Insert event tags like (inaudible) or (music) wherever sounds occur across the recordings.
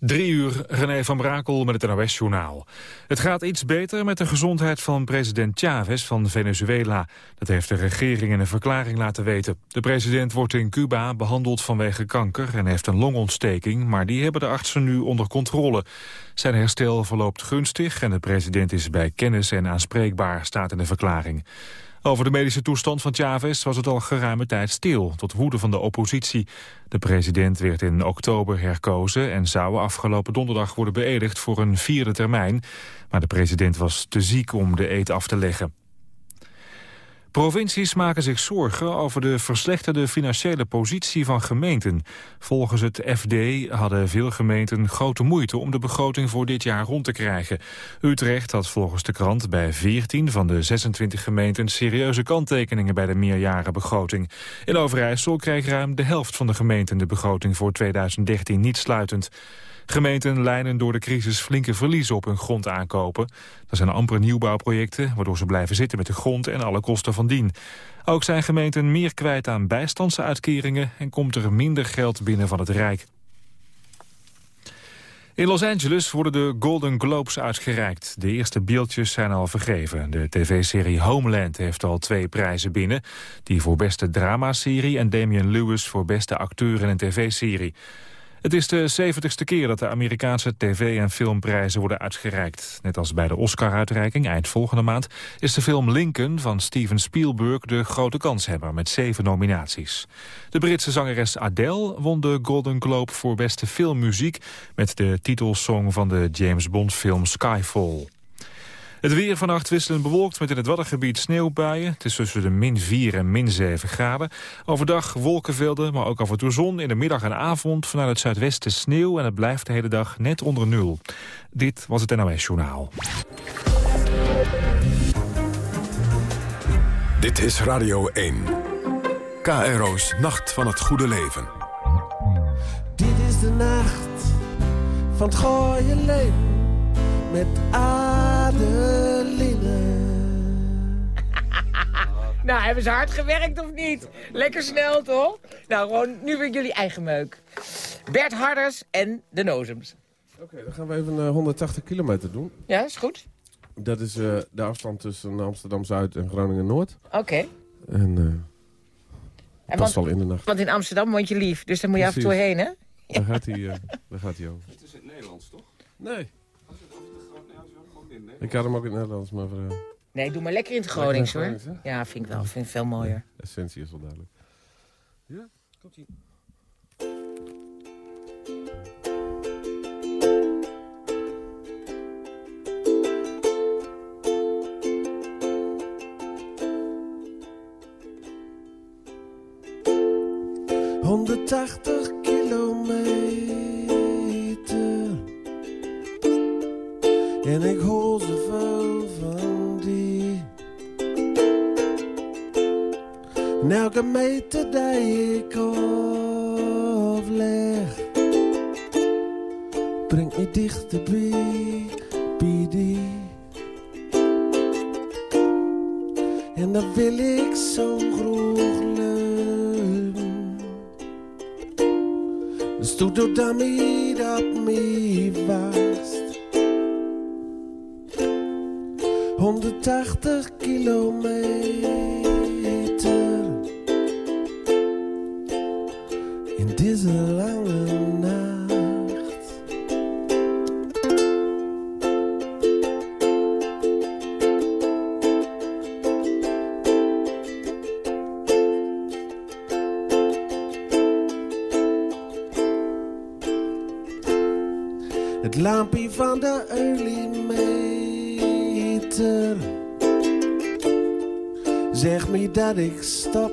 Drie uur, René van Brakel met het NOS-journaal. Het gaat iets beter met de gezondheid van president Chavez van Venezuela. Dat heeft de regering in een verklaring laten weten. De president wordt in Cuba behandeld vanwege kanker en heeft een longontsteking... maar die hebben de artsen nu onder controle. Zijn herstel verloopt gunstig en de president is bij kennis en aanspreekbaar, staat in de verklaring. Over de medische toestand van Chavez was het al geruime tijd stil, tot woede van de oppositie. De president werd in oktober herkozen en zou afgelopen donderdag worden beëdigd voor een vierde termijn. Maar de president was te ziek om de eed af te leggen. Provincies maken zich zorgen over de verslechterde financiële positie van gemeenten. Volgens het FD hadden veel gemeenten grote moeite om de begroting voor dit jaar rond te krijgen. Utrecht had volgens de krant bij 14 van de 26 gemeenten serieuze kanttekeningen bij de meerjarenbegroting. In Overijssel kreeg ruim de helft van de gemeenten de begroting voor 2013 niet sluitend. Gemeenten lijnen door de crisis flinke verliezen op hun grond aankopen. Er zijn amper nieuwbouwprojecten, waardoor ze blijven zitten met de grond en alle kosten van dien. Ook zijn gemeenten meer kwijt aan bijstandsuitkeringen en komt er minder geld binnen van het Rijk. In Los Angeles worden de Golden Globes uitgereikt. De eerste beeldjes zijn al vergeven. De tv-serie Homeland heeft al twee prijzen binnen. Die voor beste dramaserie en Damian Lewis voor beste acteur in een tv-serie. Het is de 70ste keer dat de Amerikaanse tv- en filmprijzen worden uitgereikt. Net als bij de Oscar-uitreiking eind volgende maand... is de film Lincoln van Steven Spielberg de grote kanshebber... met zeven nominaties. De Britse zangeres Adele won de Golden Globe voor beste filmmuziek... met de titelsong van de James Bond-film Skyfall. Het weer vannacht wisselend bewolkt met in het Waddengebied sneeuwbuien. Het is tussen de min 4 en min 7 graden. Overdag wolkenvelden, maar ook af en toe zon. In de middag en avond vanuit het zuidwesten sneeuw... en het blijft de hele dag net onder nul. Dit was het NOS Journaal. Dit is Radio 1. KRO's Nacht van het Goede Leven. Dit is de nacht van het gooie leven met Adeline. Nou, hebben ze hard gewerkt of niet? Lekker snel, toch? Nou, gewoon nu weer jullie eigen meuk. Bert Harders en de Nozems. Oké, dan gaan we even uh, 180 kilometer doen. Ja, is goed. Dat is uh, de afstand tussen Amsterdam-Zuid en Groningen-Noord. Oké. Okay. En, uh, en dat is al in de nacht. Want in Amsterdam woont je lief, dus daar moet je Precies. af en toe heen, hè? Daar gaat hij, daar gaat hij over. Het is in het Nederlands, toch? Nee. Ik had hem ook in het Nederlands, maar... Uh... Nee, doe maar lekker in het Gronings, hoor. Ja, vind ik wel. Vind ik veel mooier. Ja, essentie is wel duidelijk. Ja, komt-ie. Honderdtachtig die ik afleg, brengt me dichter bij, die. En dan wil ik zo graag leven. Dus doe dat dan niet op me vast. 180 kilometer Zeg me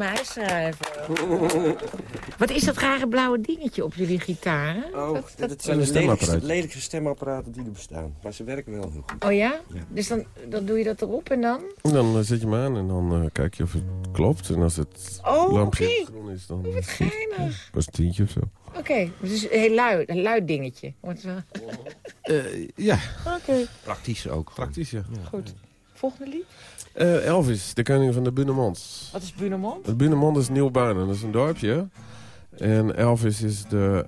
mij schrijven. Wat is dat rare blauwe dingetje op jullie gitaar? hè? Oh, Dat- dat- dat zijn de Stemapparaat. lelijkste, lelijkste stemapparaten die er bestaan. Maar ze werken wel heel goed. Oh ja? Ja. Dus dan, dan doe je dat erop en dan? En dan eh, zet je hem aan en dan eh, kijk je of het klopt. En als het Oh, lampje groen is, dan Wat is het goed. geinig. Kost een tientje of zo. Oké, dus het is een heel luid, een luid dingetje. Wordt wel... Eh, ja, Oké, Praktisch ook. praktisch ja. goed. Volgende lied? Eh, Elvis, de koning van de Bunemons. Wat is Bunemond? Het Bunemond is Nieuw-Baarnen, dat is een dorpje. En Elvis is de,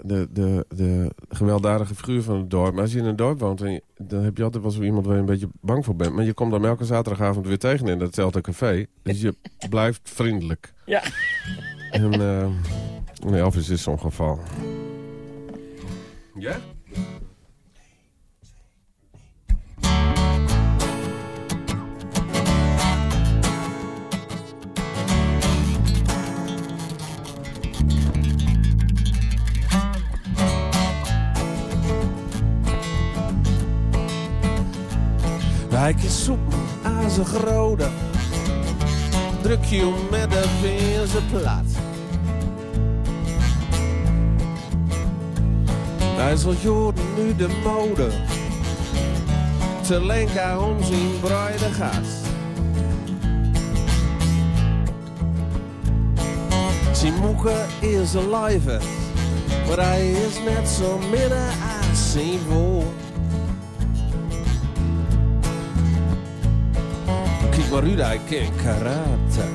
de, de, de gewelddadige figuur van het dorp. Maar als je in een dorp woont, dan, dan heb je altijd wel zo iemand waar je een beetje bang voor bent. Maar je komt dan elke zaterdagavond weer tegen in datzelfde café. Dus je (laughs) blijft vriendelijk. Ja. En eh, en Elvis is zo'n geval. Ja? Hij is soep aan zijn grode. Druk je met de vingers plat. Hij zal Jorden nu de mode. Te lenken om zijn bruide gast. Zijn moeke is een lijve. Maar hij is net zo minder als zijn woord. Maar uit, hij kent karate.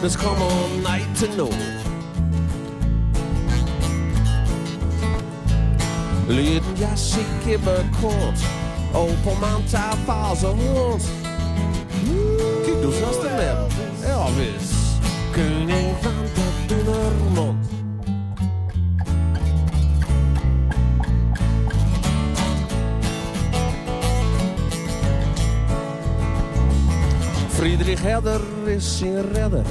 Dus kom on night to know. Leden jasje kibberkort. Open man tafel zijn hond. Kijk, dus als de map. Elvis. Koning van de Dunnermond. Friedrich Herder is zijn redder.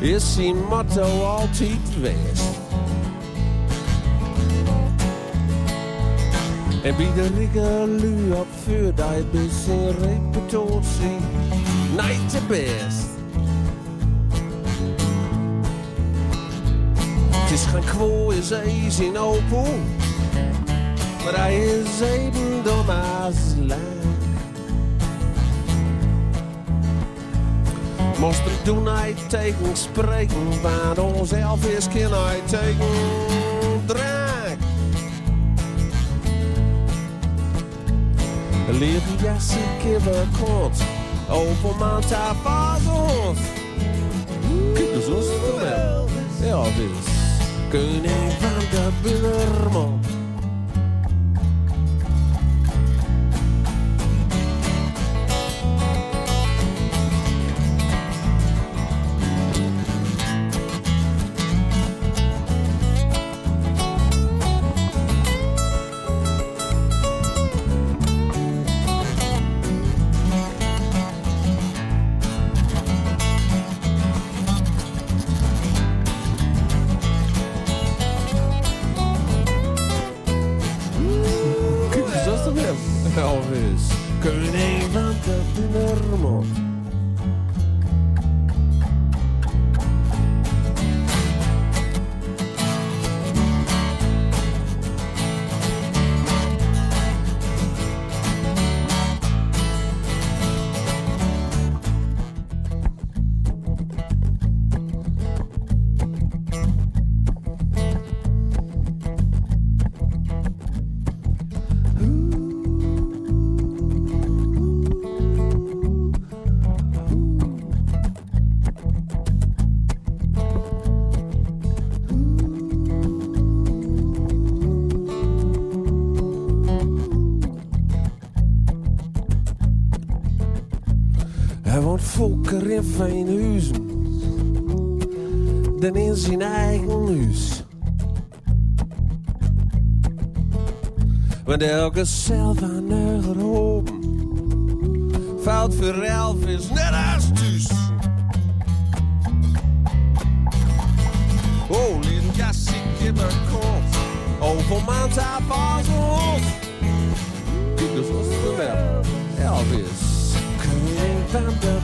Is zijn motto altijd geweest. En bij de rigelu op vuur, dat is zijn reputatie niet de best. Het is geen kwooi, is zijn opel. Maar hij is even dom als lang. Moest er doen hij tegen spreken, want onszelf is kan hij tegen drank. Leven jasje kibber kort, open man tafel Kijk eens ons wel. Elvis, koning van de Bullerman. In Veenhuizen. dan in zijn eigen huis. Want elke cel van neuger open valt voor elf is net als thuis. Oh, lieve jassie, give me kort. Over maand af als een hond. Kijk, dus was het. Elvis, koning van de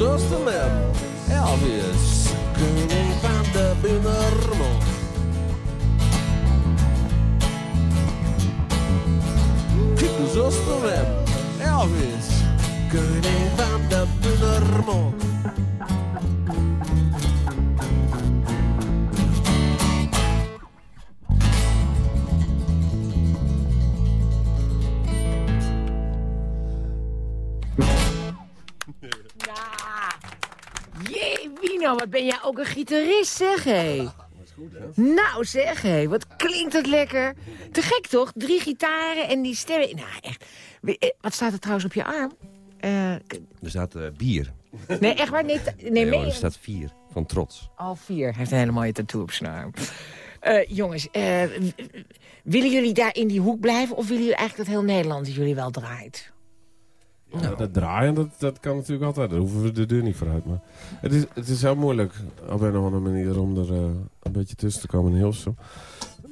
Was het wel. Elvis, koning van de was het wel. Elvis, koning van de Binnenrommel. Ook een gitarist, zeg hé. (laughs) Nou, zeg hé, wat klinkt dat lekker. Te gek, toch? Drie gitaren en die stemmen. Nou, echt. Eh, Wat staat er trouwens op je arm? Eh, Er staat eh, bier. nee, echt waar? Nee, nee, Nee, hoor, er staat vier. Van trots. Al vier. Hij heeft een hele mooie tattoo op zijn arm. Jongens, willen jullie daar in die hoek blijven... of willen jullie eigenlijk dat heel Nederland jullie wel draait? Ja, dat draaien, dat, dat kan natuurlijk altijd. Daar hoeven we de deur niet vooruit. Maar het is, het is heel moeilijk op een of andere manier om er eh, een beetje tussen te komen in Hilversum.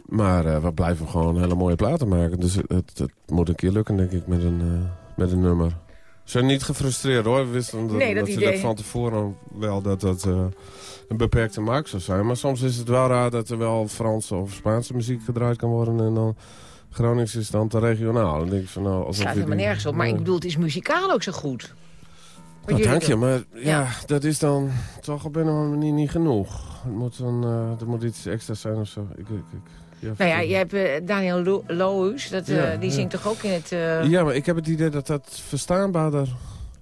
Maar eh, we blijven gewoon hele mooie platen maken. Dus het, het moet een keer lukken, denk ik, met een, eh, met een nummer. Ze zijn niet gefrustreerd hoor. We wisten dat, Nee, dat idee. van tevoren wel dat dat een beperkte markt zou zijn. Maar soms is het wel raar dat er wel Franse of Spaanse muziek gedraaid kan worden. En dan Gronings is dan te regionaal. Dan denk ik van, nou, Het alsof staat helemaal nergens op. Maar ik bedoel, het is muzikaal ook zo goed. Nou, dank je, maar ja, dat is dan toch op een of andere manier niet genoeg. Het moet dan, eh, er moet iets extra zijn of zo. Ik, ik, ik, ja, Nou ja, je hebt eh, Daniel Lo- Lohuus, dat, eh, die zingt toch ook in het... ja, maar ik heb het idee dat dat verstaanbaarder...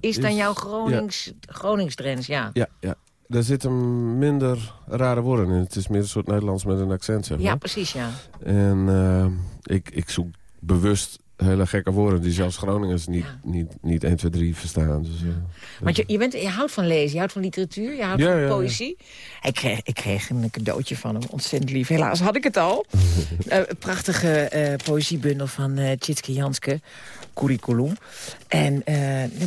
is dan jouw Gronings, Groningsdrens, ja. Ja, ja. Daar zitten minder rare woorden in. Het is meer een soort Nederlands met een accent, zeg maar. Ja, precies, ja. En eh, ik, ik zoek bewust hele gekke woorden die zelfs Groningers niet, Ja. niet, niet 1, 2, 3 verstaan. Dus, eh, Want je, je, bent, je houdt van lezen, je houdt van literatuur, je houdt Ja, van poëzie. Ik, kreeg, ik kreeg een cadeautje van hem, ontzettend lief. Helaas had ik het al. (laughs) Eh, prachtige eh, poëziebundel van eh Tjitske Janske, Curriculum. En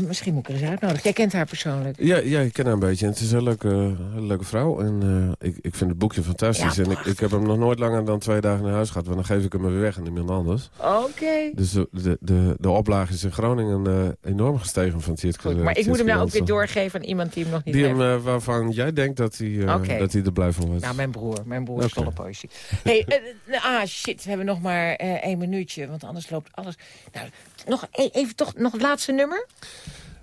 misschien moet ik er eens uitnodigen. Jij kent haar persoonlijk. Ja, ja, ik ken haar een beetje. En het is een leuke, hele leuke vrouw. En ik, ik vind het boekje fantastisch. En ik, ik heb hem nog nooit langer dan twee dagen naar huis gehad. Want dan geef ik hem weer weg aan iemand anders. Oké. Dus de, de, de, de oplage is in Groningen eh, enorm gestegen van Tjitske. Goed, maar ik moet hem nou ook weer doorgeven aan iemand die hem nog niet Die heeft. hem, eh, waarvan jij denkt dat hij, eh, dat hij er blij van wordt. Nou, mijn broer. Mijn broer is volle poëzie. hey, eh, eh, ah, shit. We hebben nog maar eh, één minuutje. Want anders loopt alles... Nou, nog e- even toch nog het laatste nummer?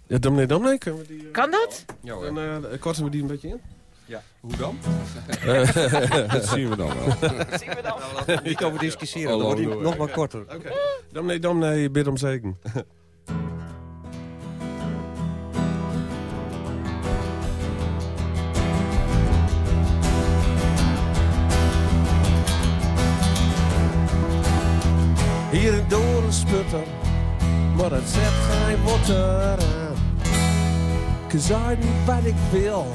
Ja, dominee, dominee, kunnen we die... eh, Kan dat? dan eh, korten we die een beetje in? Ja, hoe (laughs) dan? dat zien we dan wel. Zien we dan. Niet over discussiëren, Oh, dan wordt hij nog wat korter. Oké. Dominee, dominee, bid om zegen. Hier een dode sputter, maar het zet geen water aan. Ik zei niet wat ik wil,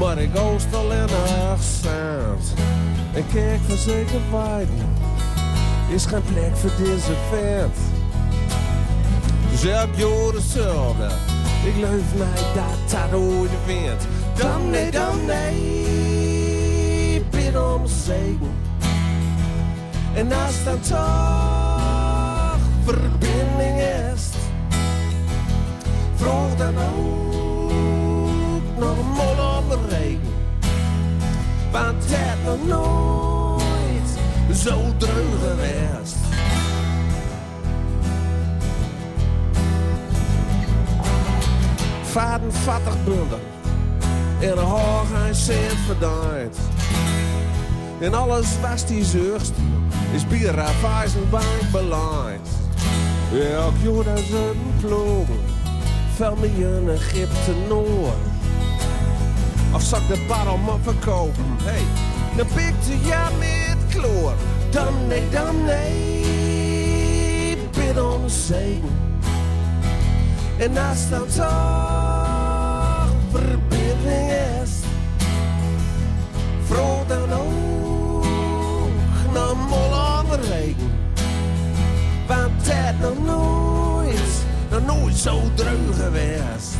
maar ik oost alleen zand. En kijk van zeker wijden, is geen plek voor deze vent. Dus elk jaar hetzelfde, ik leuf mij dat dat ooit wint. Dan nee, dan nee, bid om zegen. En als dan toch verbinding is, vraag dan ook nog mal de regen. Want het nog nooit zo druk geweest. Vaden vattig bunder, in hoog hij zit verdaaid. En alles was die zucht, is bier af bank beleid. Elk jaar dat ze ploegen, vel me in Egypte noord. Of zal ik de bar om op verkopen? Hey, dan pikte ja met kloor. Dan nee, dan nee, bid om zegen. En als dan toch verbinding is, vroeg dan ook naar molle regen. Want het nog nooit, nog nooit zo druk geweest.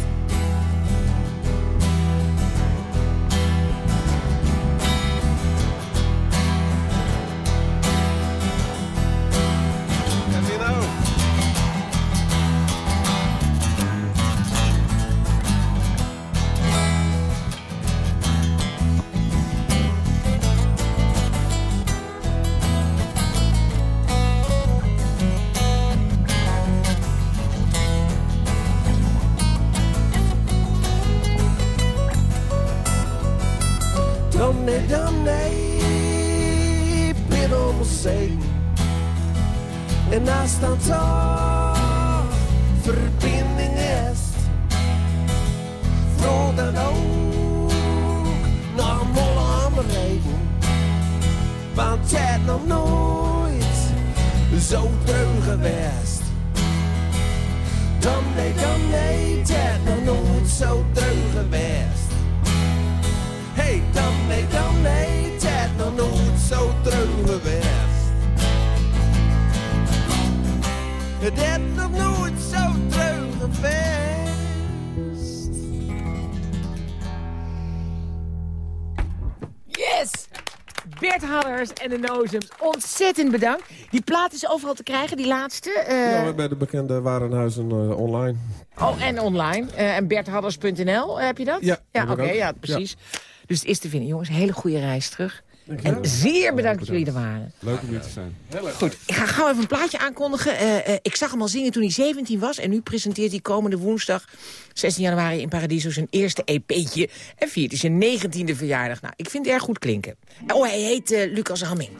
En de Nozems, ontzettend bedankt. Die plaat is overal te krijgen, die laatste. eh, Ja, bij de bekende warenhuizen eh, online. Oh, en online. Eh, en berthallers.nl, heb je dat? Ja, oké, ja, precies. Dus het is te vinden. Jongens, hele goede reis terug. En zeer bedankt dat jullie er waren. Leuk om hier te zijn. Goed, ik ga gauw even een plaatje aankondigen. Eh, eh, ik zag hem al zingen toen hij 17 was. En nu presenteert hij komende woensdag, 16 januari in Paradiso... zijn eerste EP'tje. En viert hij zijn 19e verjaardag. Nou, ik vind het erg goed klinken. Oh, hij heet eh, Lucas Hamming.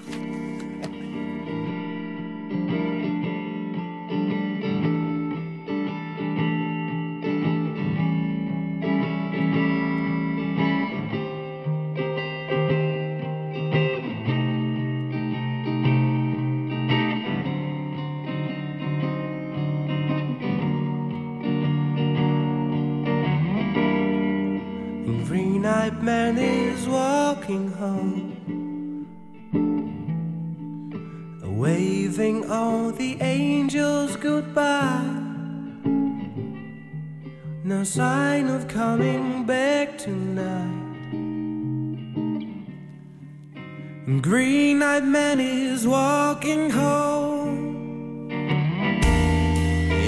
The angels goodbye. No sign of coming back tonight. Green-eyed man is walking home.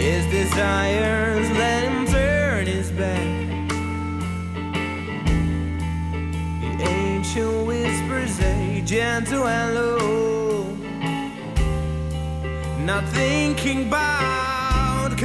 His desires let him turn his back. The ancient whispers a gentle hello Not thinking about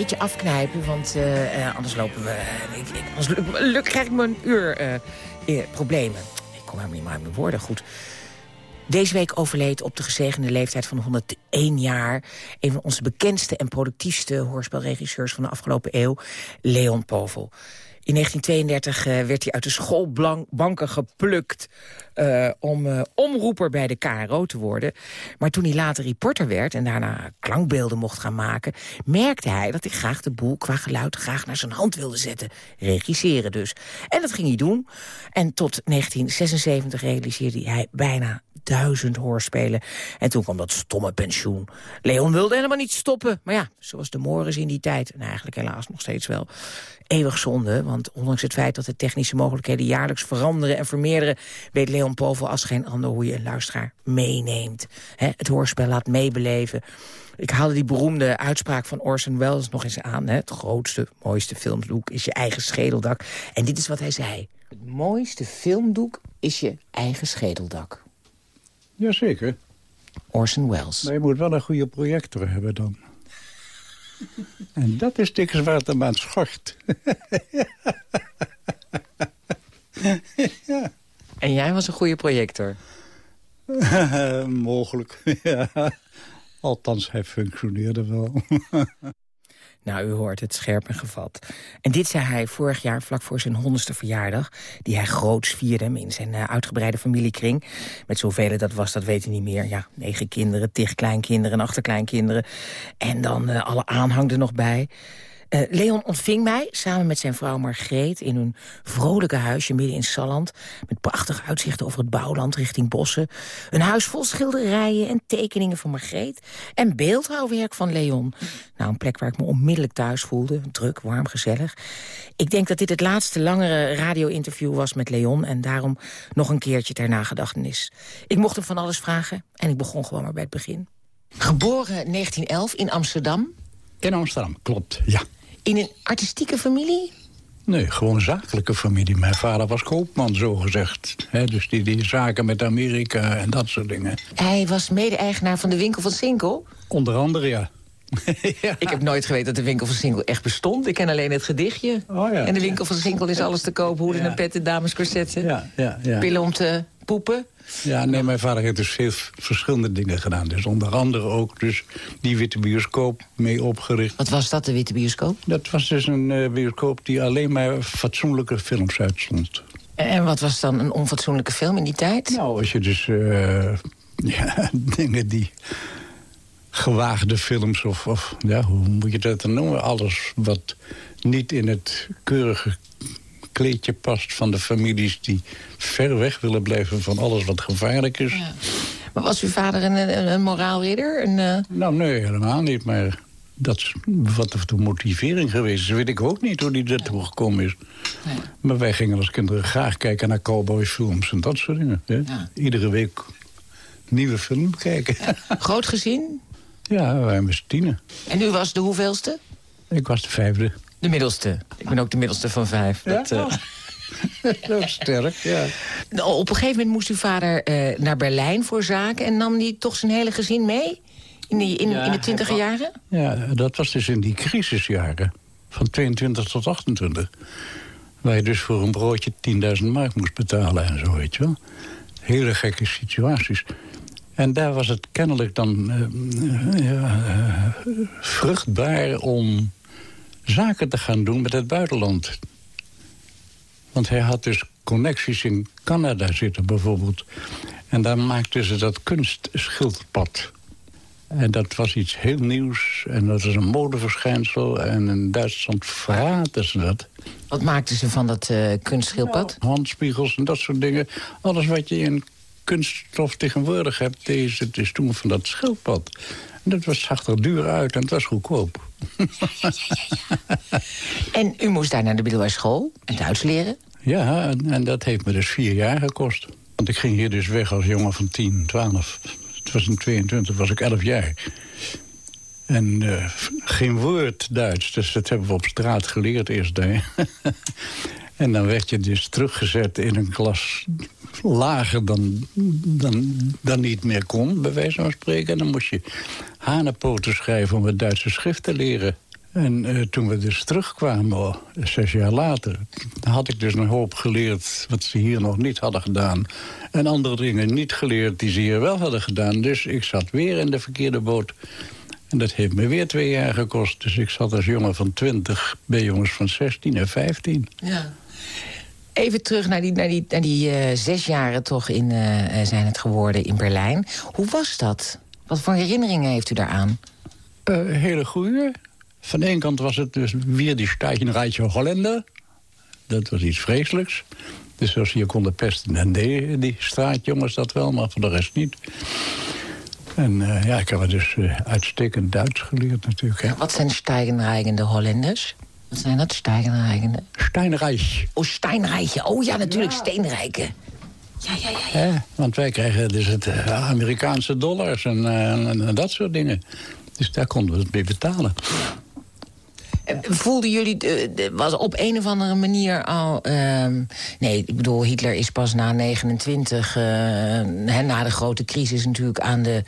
beetje afknijpen, want eh, eh, anders lopen we... Ik, ik, anders lukt- krijg ik me een uur eh, problemen. Ik kom helemaal niet meer uit mijn woorden goed. Deze week overleed op de gezegende leeftijd van 101 jaar... een van onze bekendste en productiefste hoorspelregisseurs van de afgelopen eeuw, Leon Povel. In 1932 uh, werd hij uit de schoolbanken geplukt uh, om uh, omroeper bij de KRO te worden. Maar toen hij later reporter werd en daarna klankbeelden mocht gaan maken... merkte hij dat hij graag de boel qua geluid graag naar zijn hand wilde zetten. Regisseren dus. En dat ging hij doen. En tot 1976 realiseerde hij bijna duizend hoorspelen. En toen kwam dat stomme pensioen. Leon wilde helemaal niet stoppen. Maar ja, zoals de Morris in die tijd. En eigenlijk helaas nog steeds wel. Eeuwig zonde, want ondanks het feit dat de technische mogelijkheden jaarlijks veranderen en vermeerderen, weet Leon Povel als geen ander hoe je een luisteraar meeneemt. He, het hoorspel laat meebeleven. Ik haalde die beroemde uitspraak van Orson Welles nog eens aan. Het grootste, mooiste filmdoek is je eigen schedeldak. En dit is wat hij zei. Het mooiste filmdoek is je eigen schedeldak. Jazeker. Orson Welles. Maar je moet wel een goede projector hebben dan. (laughs) en dat is dikwijls waar het hem aan schort. (laughs) ja. En jij was een goede projector? (laughs) Mogelijk, ja. Althans, hij functioneerde wel. Nou, u hoort het scherp en gevat. En dit zei hij vorig jaar vlak voor zijn honderdste verjaardag... die hij groots vierde in zijn uh, uitgebreide familiekring. Met zoveel dat was, dat weet hij niet meer. Ja, negen kinderen, tig kleinkinderen en achterkleinkinderen. En dan uh, alle aanhang er nog bij. Uh, Leon ontving mij samen met zijn vrouw Margreet... in hun vrolijke huisje midden in Salland... met prachtige uitzichten over het bouwland richting bossen. Een huis vol schilderijen en tekeningen van Margreet... en beeldhouwwerk van Leon. Nou, een plek waar ik me onmiddellijk thuis voelde. Druk, warm, gezellig. Ik denk dat dit het laatste langere radio-interview was met Leon... en daarom nog een keertje ter nagedachtenis. Ik mocht hem van alles vragen en ik begon gewoon maar bij het begin. Geboren 1911 in Amsterdam. In Amsterdam, klopt, ja. In een artistieke familie? Nee, gewoon een zakelijke familie. Mijn vader was koopman, zo gezegd. dus die, die zaken met Amerika en dat soort dingen. Hij was mede-eigenaar van de winkel van Sinkel? Onder andere, ja. (laughs) ja. Ik heb nooit geweten dat de winkel van Sinkel echt bestond. Ik ken alleen het gedichtje. Oh, ja. En de winkel van Sinkel is alles te koop. Hoeden ja. en petten, ja, ja. Pillen om te poepen. Ja, nee, mijn vader heeft dus veel verschillende dingen gedaan. Dus onder andere ook dus die witte bioscoop mee opgericht. Wat was dat, de witte bioscoop? Dat was dus een uh, bioscoop die alleen maar fatsoenlijke films uitstond. En wat was dan een onfatsoenlijke film in die tijd? Nou, als je dus uh, (laughs) ja, dingen die gewaagde films of, of ja, hoe moet je dat dan noemen? Alles wat niet in het keurige kleedje past van de families die ver weg willen blijven van alles wat gevaarlijk is. Ja. Maar was uw vader een, een, een moraalridder? Een, uh... Nou, nee, helemaal niet. Maar dat is wat de motivering geweest is. Weet ik ook niet hoe die ertoe gekomen is. Nee. Maar wij gingen als kinderen graag kijken naar cowboyfilms en dat soort dingen. Ja. Iedere week nieuwe film kijken. Ja. Groot gezin? (laughs) Ja, wij met z'n tienen. En u was de hoeveelste? Ik was de vijfde. De middelste. Ik ben ook de middelste van vijf. Ja? Dat, uh... dat is sterk, ja. Nou, op een gegeven moment moest uw vader uh, naar Berlijn voor zaken... en nam hij toch zijn hele gezin mee? In, die, in, ja, in de twintiger jaren? Ja, dat was dus in die crisisjaren. Van 22 tot 28. Waar je dus voor een broodje 10.000 mark moest betalen en zo, weet je wel. Hele gekke situaties. En daar was het kennelijk dan uh, ja, vruchtbaar om zaken te gaan doen met het buitenland. Want hij had dus connecties in Canada zitten bijvoorbeeld. En daar maakten ze dat kunstschildpad. En dat was iets heel nieuws. En dat is een modeverschijnsel. En in Duitsland verraten ze dat. Wat maakten ze van dat uh, kunstschildpad? Ja, handspiegels en dat soort dingen. Alles wat je in kunststof tegenwoordig hebt... deze het is toen van dat schildpad. En dat was, zag er duur uit en het was goedkoop. (laughs) en u moest daar naar de middelbare school en Duits leren? Ja, en, en, dat heeft me dus vier jaar gekost. Want ik ging hier dus weg als jongen van 10, 12. Het was in 22, was ik 11 jaar. En uh, geen woord Duits, dus dat hebben we op straat geleerd eerst. (laughs) en dan werd je dus teruggezet in een klas lager dan, dan, dan niet meer kon, bij wijze van spreken. En dan moest je hanenpoten schrijven om het Duitse schrift te leren. En eh, toen we dus terugkwamen, oh, zes jaar later... had ik dus een hoop geleerd wat ze hier nog niet hadden gedaan. En andere dingen niet geleerd die ze hier wel hadden gedaan. Dus ik zat weer in de verkeerde boot. En dat heeft me weer twee jaar gekost. Dus ik zat als jongen van 20 bij jongens van 16 en 15. Ja. Even terug naar die, naar die, naar die eh, zes jaren toch in, eh, zijn het geworden in Berlijn. Hoe was dat? Wat voor herinneringen heeft u daaraan? Eh, hele goede. Van de ene kant was het dus weer die Steigenrijtje Hollander. Dat was iets vreselijks. Dus als je kon de pesten, dan deden die straatjongens dat wel, maar voor de rest niet. En eh, ja, ik heb dus eh, uitstekend Duits geleerd natuurlijk. Hè. Wat zijn steigenrijgende Hollanders? Wat zijn dat, steigenrijgende? Steinreich. Oh, Steinrijke. Oh ja, natuurlijk, steenrijken. Ja, ja, ja. Want wij krijgen dus het eh, Amerikaanse dollars en, eh, en- en dat soort dingen. Dus daar konden we het mee betalen. Eh, Voelden jullie, de- was op een of andere manier al... ehm, nee, ik bedoel, Hitler is pas na 29, eh, hè, na de grote crisis natuurlijk aan de,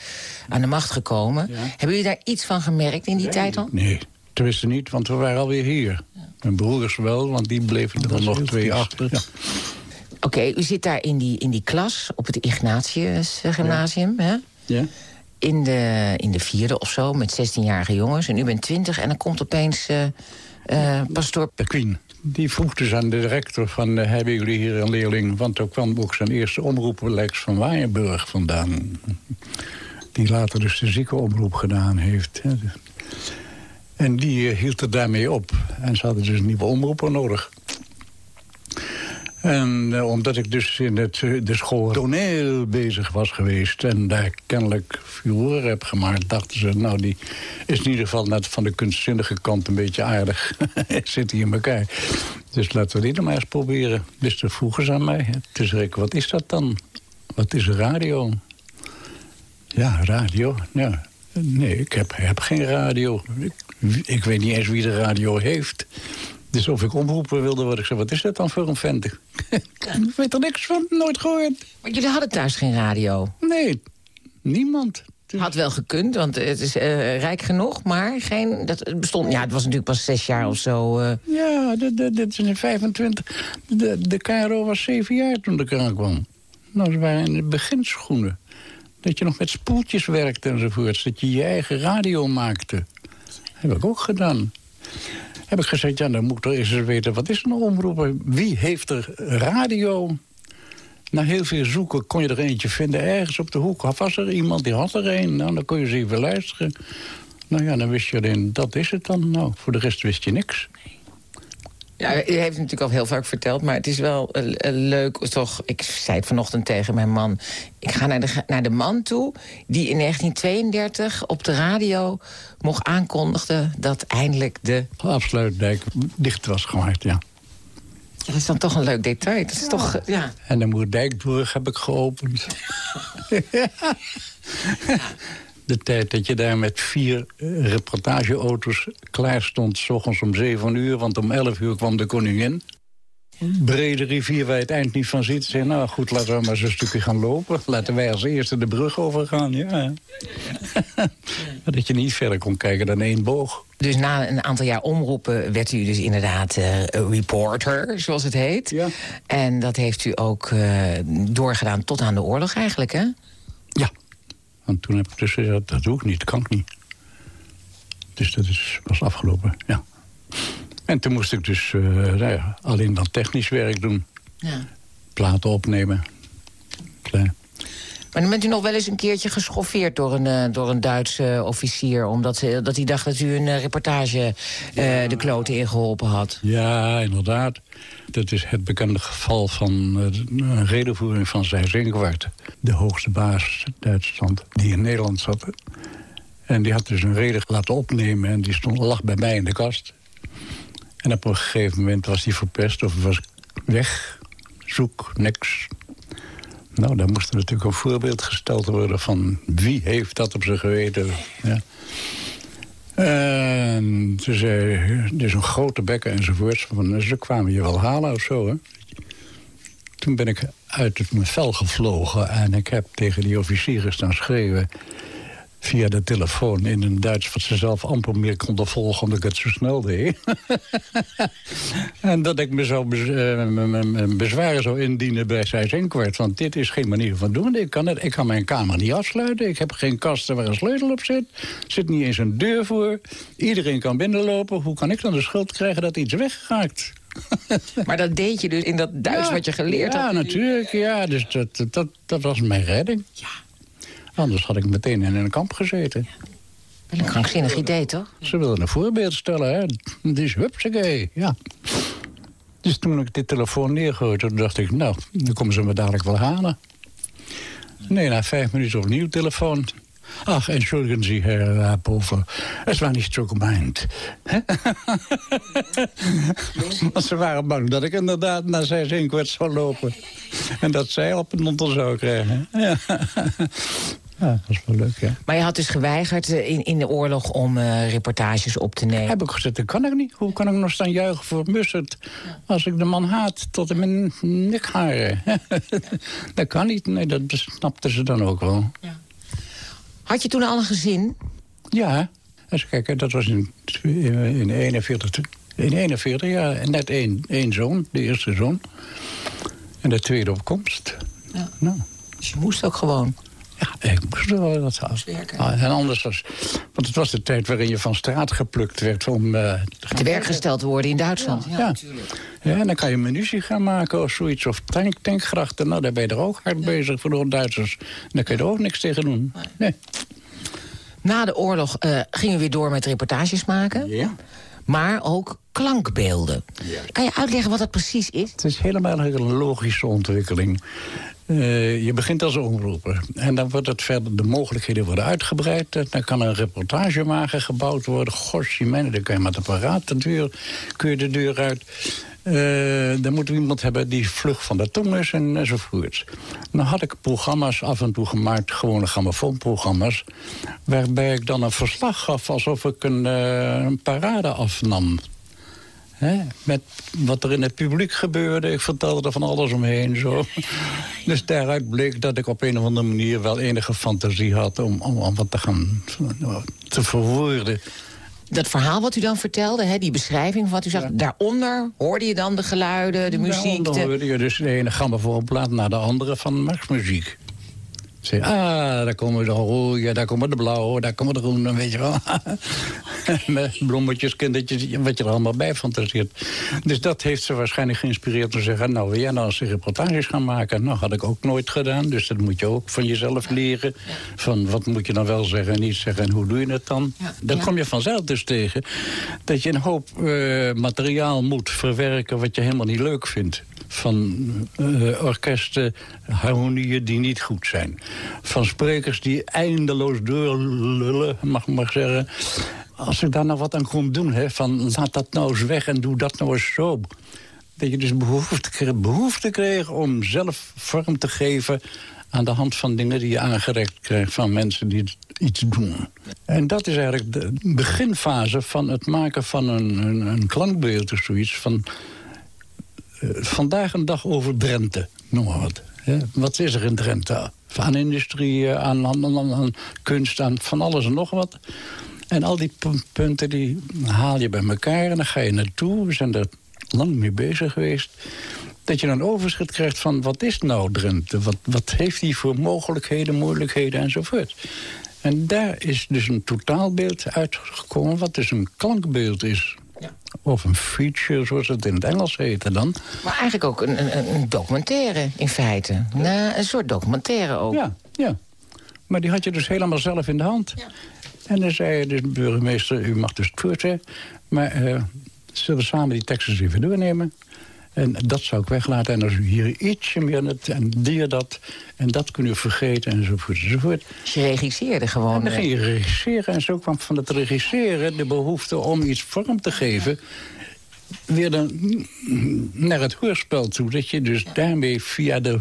aan de macht gekomen. Hebben jullie daar iets van gemerkt in die tijd al? Nee, tenminste niet, want we waren alweer hier. Mijn broers wel, want die bleven er nog twee achter. Ja. Oké, u zit daar in die, in die klas op het Ignatius Gymnasium, hè? Ja? In de, in de vierde of zo, met 16-jarige jongens. En u bent 20 en dan komt opeens eh eh, pastoor... De Queen. Die vroeg dus aan de directeur van... eh, hebben jullie hier een leerling? Want er kwam ook zijn eerste omroep Lex van Waaienburg vandaan. Die later dus de ziekenomroep gedaan heeft. hè. En die hield er daarmee op. En ze hadden dus een nieuwe omroeper nodig. En eh, omdat ik dus in het, eh, de school toneel bezig was geweest... en daar kennelijk figuren heb gemaakt... dachten ze, nou, die is in ieder geval net van de kunstzinnige kant een beetje aardig. (laughs) Zit hier in elkaar. Dus laten we dit nog maar eens proberen. Dus toen vroegen ze aan mij. Zei ik, wat is dat dan? Wat is radio? Ja, radio. Nee, ik heb, heb geen radio. Ik, ik weet niet eens wie de radio heeft. Dus of ik omroepen wilde worden, ik zei, wat is dat dan voor een vent? (laughs) ik weet er niks van, nooit gehoord. Maar jullie hadden thuis geen radio. Nee, niemand. Had wel gekund, want het is eh, rijk genoeg, maar geen, dat het bestond. Ja, het was natuurlijk pas zes jaar of zo. eh. Ja, dit- is in 25. De, de KRO was zeven jaar toen ik eraan kwam. Nou, ze waren in de beginschoenen. Dat je nog met spoeltjes werkte enzovoorts. Dat je je eigen radio maakte. Heb ik ook gedaan. Heb ik gezegd, ja, dan moet er eens weten... wat is een omroeper? Wie heeft er radio? Na heel veel zoeken kon je er eentje vinden ergens op de hoek. Was er iemand die had er een? Nou, dan kon je ze even luisteren. Nou ja, dan wist je alleen, dat is het dan. Nou, voor de rest wist je niks. Ja, u heeft het natuurlijk al heel vaak verteld, maar het is wel eh, eh, leuk. Toch, ik zei het vanochtend tegen mijn man. Ik ga naar de, naar de man toe die in 1932 op de radio mocht aankondigen dat eindelijk de. afsluitdijk dicht was gemaakt, ja. Ja, dat is dan toch een leuk detail. Dat is toch. eh, Ja. En de Moerdijkbrug heb ik geopend. (laughs) (laughs) De tijd dat je daar met vier eh, reportageauto's klaar stond... s ochtends om zeven uur, want om elf uur kwam de koningin. Brede rivier waar je het eind niet van ziet. Zei, nou goed, laten we maar een stukje gaan lopen. Laten wij als eerste de brug overgaan, ja. (laughs) Dat je niet verder kon kijken dan één boog. Dus na een aantal jaar omroepen werd u dus inderdaad eh, reporter, zoals het heet. Ja. En dat heeft u ook eh, doorgedaan tot aan de oorlog eigenlijk, hè? Ja, want toen heb ik dus gezegd, dat doe ik niet, dat kan ik niet. Dus dat is, was afgelopen, ja. En toen moest ik dus eh, nou ja, alleen dan technisch werk doen. Ja. Platen opnemen. Klaar. Maar dan bent u nog wel eens een keertje geschoffeerd door een, eh, door een Duitse officier... omdat ze, dat hij dacht dat u een eh, reportage eh, de kloten ingeholpen had. Ja, inderdaad. Dat is het bekende geval van een redenvoering van Seyss-Inquart. De hoogste baas Duitsland, die in Nederland zat. En die had dus een reden laten opnemen en die stond, lag bij mij in de kast. En op een gegeven moment was hij verpest of was weg. Zoek, niks. Nou, daar moest er natuurlijk een voorbeeld gesteld worden van wie heeft dat op zijn geweten. Ja. En toen zei is een grote bekken enzovoorts. Van, ze kwamen je wel halen of zo, hè? Toen ben ik uit het vel gevlogen en ik heb tegen die officieren staan schreeuwen... via de telefoon in een Duits... wat ze zelf amper meer konden volgen omdat ik het zo snel deed. (laughs) en dat ik me zo bez, uh, bezwaren zou indienen bij Zijs Inkwart. Want dit is geen manier van doen. Ik kan, het, ik kan mijn kamer niet afsluiten. Ik heb geen kasten waar een sleutel op zit. Er zit niet eens een deur voor. Iedereen kan binnenlopen. Hoe kan ik dan de schuld krijgen dat iets weggeraakt? (laughs) maar dat deed je dus in dat Duits wat je geleerd had? Ja, natuurlijk. Ja, dus dat, dat, dat was mijn redding. Ja. Anders had ik meteen in een kamp gezeten. Wel een krankzinnig idee, toch? Ze wilden een voorbeeld stellen, hè. Dus hupsakee, ja. Dus toen ik dit telefoon neergooide, toen dacht ik... nou, dan komen ze me dadelijk wel halen. Nee, na vijf minuten opnieuw telefoon. Ach, entschuldigen Sie, Herr Pover. Het was niet zo gemeend. (laughs) Want ze waren bang dat ik inderdaad naar zes in kwart zou lopen. En dat zij op een nontel zou krijgen. Ja. Ja, dat was wel leuk, ja. Maar je had dus geweigerd eh, in, in de oorlog om uh, reportages op te nemen? Heb ik gezegd, dat kan ik niet. Hoe kan ik nog staan juichen voor Mussert... als ik de man haat tot in mijn nekharen? (laughs) dat kan niet. Nee, dat snapten ze dan ook wel. Ja. Had je toen al een gezin? Ja. Eens kijken, dat was in, in 41, in 41 ja, net één, één zoon, de eerste zoon. En de tweede opkomst. Ja. Nou. Dus je moest ook gewoon? Ja, ik moest wel wat af. en anders was... Want het was de tijd waarin je van straat geplukt werd om... Uh, te werk gesteld te worden in Duitsland. Ja, ja. ja, en dan kan je munitie gaan maken of zoiets. Of tank, tankgrachten. Nou, daar ben je er ook hard bezig voor de Duitsers. En daar kun je er ook niks tegen doen. Nee. Na de oorlog uh, gingen we weer door met reportages maken. Ja. Maar ook klankbeelden. Ja. Kan je uitleggen wat dat precies is? Het is helemaal een logische ontwikkeling. Uh, je begint als omroeper. En dan wordt het verder, de mogelijkheden worden uitgebreid. Dan kan een reportagewagen gebouwd worden. Goshie, dan kan je met apparaat de deur, kun je de deur uit. Uh, dan moet iemand hebben die vlug van de tong is en, enzovoort. Dan had ik programma's af en toe gemaakt, gewone grammofoonprogramma's... waarbij ik dan een verslag gaf alsof ik een, een parade afnam. Met wat er in het publiek gebeurde. Ik vertelde er van alles omheen. Zo. Dus daaruit bleek dat ik op een of andere manier wel enige fantasie had... om, om, om wat te gaan te verwoorden. Dat verhaal wat u dan vertelde, hè, die beschrijving van wat u zag... daaronder hoorde je dan de geluiden, de muziek? Daaronder de... hoorde je dus de ene grammofoonplaat naar de andere van marxmuziek. Zeg, ah, daar komen de rode, daar komen de blauwe, daar komen de groene, weet je wel. (laughs) Met bloemetjes, kindertjes, wat je er allemaal bij fantaseert. Dus dat heeft ze waarschijnlijk geïnspireerd om te zeggen... nou, wil jij nou eens reportages gaan maken? Nou, had ik ook nooit gedaan, dus dat moet je ook van jezelf leren. Van wat moet je dan wel zeggen en niet zeggen en hoe doe je het dan? Dan kom je vanzelf dus tegen dat je een hoop uh, materiaal moet verwerken... wat je helemaal niet leuk vindt van uh, orkesten, harmonieën die niet goed zijn. Van sprekers die eindeloos doorlullen, mag ik maar zeggen. Als ik daar nou wat aan kon doen, hè, van laat dat nou eens weg en doe dat nou eens zo. Dat je dus behoefte, behoefte kreeg om zelf vorm te geven aan de hand van dingen die je aangereikt krijgt van mensen die iets doen. En dat is eigenlijk de beginfase van het maken van een, een, een klankbeeld of zoiets. Van eh, vandaag een dag over Drenthe, noem maar wat. wat is er in Drenthe? Aan industrie, eh, aan, aan, aan, kunst, aan van alles en nog wat. En al die punten die haal je bij elkaar en dan ga je naartoe. We zijn er lang mee bezig geweest. Dat je dan overschrift krijgt van wat is nou Drenthe? Wat, wat heeft hij voor mogelijkheden, moeilijkheden enzovoort. En daar is dus een totaalbeeld uitgekomen wat dus een klankbeeld is. Of een feature, zoals het in het Engels heette dan. Maar eigenlijk ook een, een, een documentaire, in feite. Ja. een soort documentaire ook. Ja, ja. Maar die had je dus helemaal zelf in de hand. Ja. En dan zei de burgemeester, u mag dus het voortzetten... maar uh, zullen we samen die teksten even doornemen... En dat zou ik weglaten. En als u hier ietsje meer net en die dat en dat kunnen u vergeten enzovoort enzovoort. Dus je regisseerde gewoon. En dan ging je regisseren. En zo kwam van het regisseren de behoefte om iets vorm te geven weer dan naar het hoorspel toe. Dat je dus daarmee via de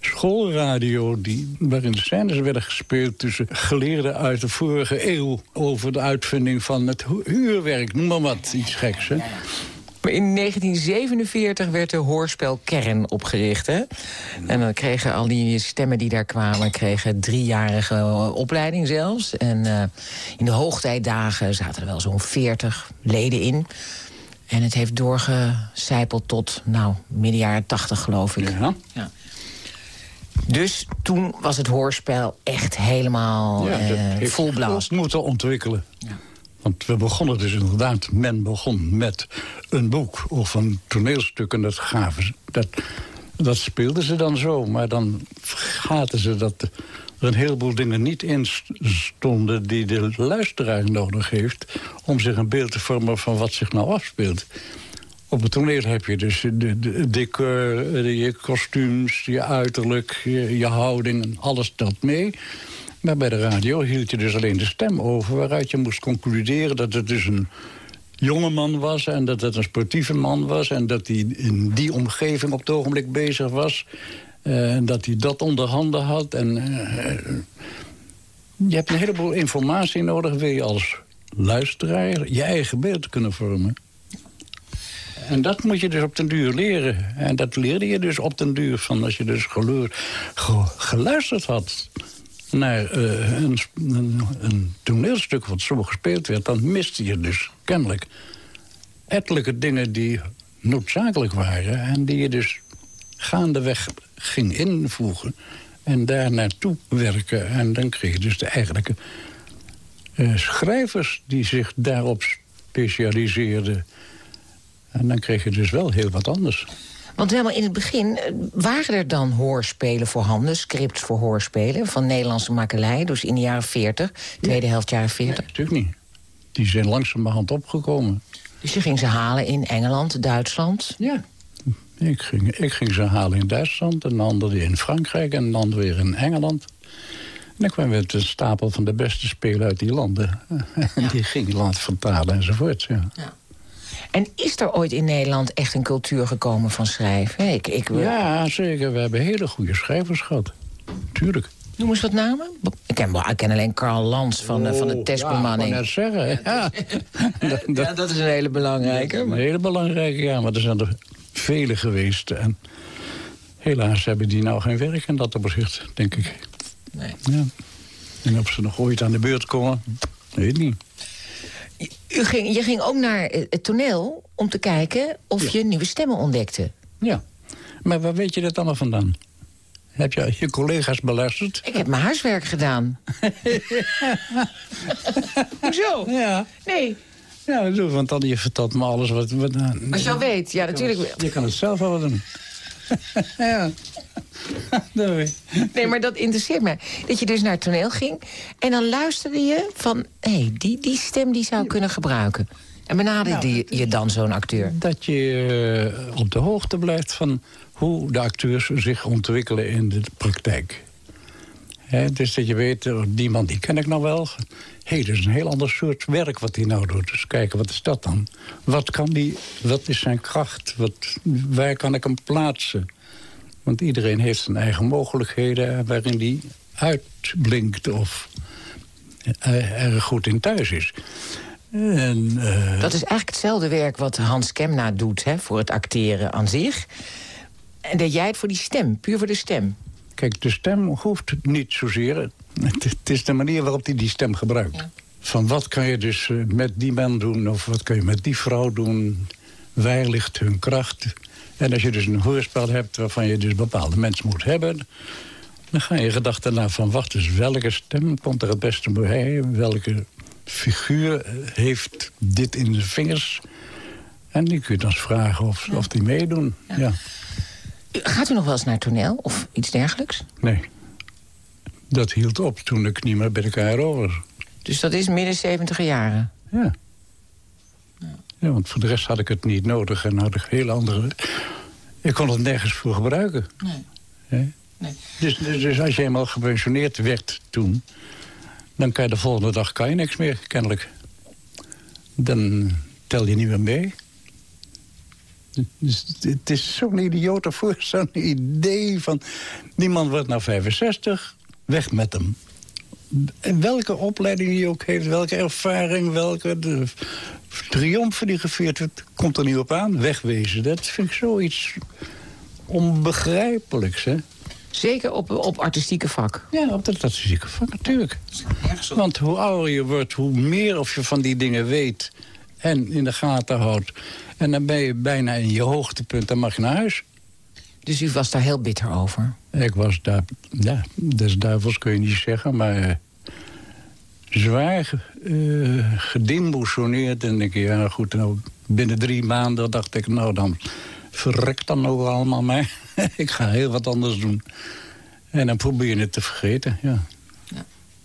schoolradio... Die, waarin de scènes werden gespeeld tussen geleerden uit de vorige eeuw... over de uitvinding van het huurwerk, noem maar wat, iets geks. Hè? In 1947 werd de hoorspel Kern opgericht. Hè? En dan kregen al die stemmen die daar kwamen... kregen driejarige opleiding zelfs. En uh, in de hoogtijdagen zaten er wel zo'n 40 leden in. En het heeft doorgecijpeld tot, nou, midden jaren 80 geloof ik. Ja. ja. Dus toen was het hoorspel echt helemaal Ja, dat eh, heeft vol zich blast. moeten ontwikkelen. Ja. Want we begonnen dus inderdaad, men begon met een boek of een toneelstuk en dat gaven ze. Dat, dat speelden ze dan zo, maar dan vergaten ze dat er een heleboel dingen niet in st- stonden die de luisteraar nodig heeft om zich een beeld te vormen van wat zich nou afspeelt. Op het toneel heb je dus de, de, de- je kostuums, je uiterlijk, je, je houding, alles telt mee. Maar bij de radio hield je dus alleen de stem over... waaruit je moest concluderen dat het dus een jonge man was... en dat het een sportieve man was... en dat hij in die omgeving op het ogenblik bezig was... eh, en dat hij dat onder handen had. En, eh, je hebt een heleboel informatie nodig... wil je als luisteraar je eigen beeld kunnen vormen. En dat moet je dus op den duur leren. En dat leerde je dus op den duur van als je dus geluisterd had naar eh, een, toneelstuk wat zo gespeeld werd... dan miste je dus kennelijk ettelijke dingen die noodzakelijk waren... en die je dus gaandeweg ging invoegen en daar naartoe werken. En dan kreeg je dus de eigenlijke eh, schrijvers die zich daarop specialiseerden... En dan kreeg je dus wel heel wat anders. Want helemaal in het begin eh, waren er dan hoorspelen voorhanden... scripts voor hoorspelen van Nederlandse makelij... dus in de jaren 40, tweede helft jaren 40. Natuurlijk niet. Die zijn langzamerhand opgekomen. Dus je ging ze halen in Engeland, Duitsland. Ja. Ik ging, ik ging ze halen in Duitsland, een ander in Frankrijk... en een ander weer in Engeland. En dan kwam weer een stapel van de beste spelen uit die landen. (laughs) En die ging je laten vertalen enzovoort. Ja. En is er ooit in Nederland echt een cultuur gekomen van schrijven? Ik, ik, ja, zeker. We hebben hele goede schrijvers gehad. Tuurlijk. Noem eens wat namen. Ik ken, ik ken alleen Carl Lans van, eh, van de Oh, testbemanning. Ja, ik zeggen. Ja. (laughs) dat, ja, dat is een hele belangrijke. Een hele belangrijke, ja. Maar er zijn er vele geweest. En helaas hebben die nou geen werk in dat opzicht, denk ik. Nee. Ja. En of ze nog ooit aan de beurt komen, weet ik niet. U ging, je ging ook naar eh, het toneel om te kijken of je nieuwe stemmen ontdekte. Ja. Maar waar weet je dat allemaal vandaan? Heb je je collega's beluisterd? Ik heb mijn huiswerk gedaan. (laughs) Hoezo? Ja. Nee, Ja, want dan je vertelt me alles wat... wat als je al weet. Ja, natuurlijk. Je kan het zelf wel doen. (laughs) ja. (laughs) Doei. Nee, maar dat interesseert me. Dat je dus naar het toneel ging en dan luisterde je van... hé, hey, die, die stem die zou kunnen gebruiken. En benaderde je, je dan zo'n acteur? Dat je eh, op de hoogte blijft van hoe de acteurs zich ontwikkelen in de praktijk. Dus dat je weet, eh, die man die ken ik nou wel. Hé, hey, dat is een heel ander soort werk wat hij nou doet. Dus kijken, wat is dat dan? Wat kan die, wat is zijn kracht? Wat, waar kan ik hem plaatsen? Want iedereen heeft zijn eigen mogelijkheden waarin die uitblinkt of eh, erg goed in thuis is. En, eh, Dat is eigenlijk hetzelfde werk wat Hans Kemna doet hè, voor het acteren aan zich. En deed jij het voor die stem, puur voor de stem? Kijk, de stem hoeft niet zozeer. Het, het is de manier waarop hij die stem gebruikt. Ja. Van wat kan je dus eh, met die man doen of wat kan je met die vrouw doen? Waar ligt hun kracht? En als je dus een hoorspel hebt waarvan je dus bepaalde mensen moet hebben... dan ga je gedachten naar van wacht dus welke stem komt er het beste bij? Welke figuur eh, heeft dit in de vingers? En die kun je dan eens vragen of, of die meedoen. ja. Gaat u nog wel eens naar toneel of iets dergelijks? Nee. Dat hield op toen ik niet meer bij de KRO was. Dus dat is midden 70 jaren. Ja. Ja, want voor de rest had ik het niet nodig en had ik heel andere... Ik kon het nergens voor gebruiken. Nee. Nee. Dus, dus, dus als je eenmaal gepensioneerd werd toen... dan kan je de volgende dag kan je niks meer, kennelijk. Dan tel je niet meer mee. Dus het is zo'n idiote voor, zo'n idee van... die man wordt nou 65, weg met hem. En welke opleiding je ook heeft, welke ervaring, welke de triomfen die gevierd wordt, komt er niet op aan. Wegwezen, dat vind ik zoiets onbegrijpelijks, hè? Zeker op, op artistieke vak. Ja, op dat artistieke vak natuurlijk. Want hoe ouder je wordt, hoe meer of je van die dingen weet... en in de gaten houdt. En dan ben je bijna in je hoogtepunt, dan mag je naar huis. Dus u was daar heel bitter over? Ik was daar, ja, des duivels kun je niet zeggen, maar... eh, zwaar uh, gedimboesoneerd. En ik, ja goed, nou, binnen drie maanden dacht ik, nou dan verrekt dan ook allemaal mij. (laughs) ik ga heel wat anders doen. En dan probeer je het te vergeten, ja.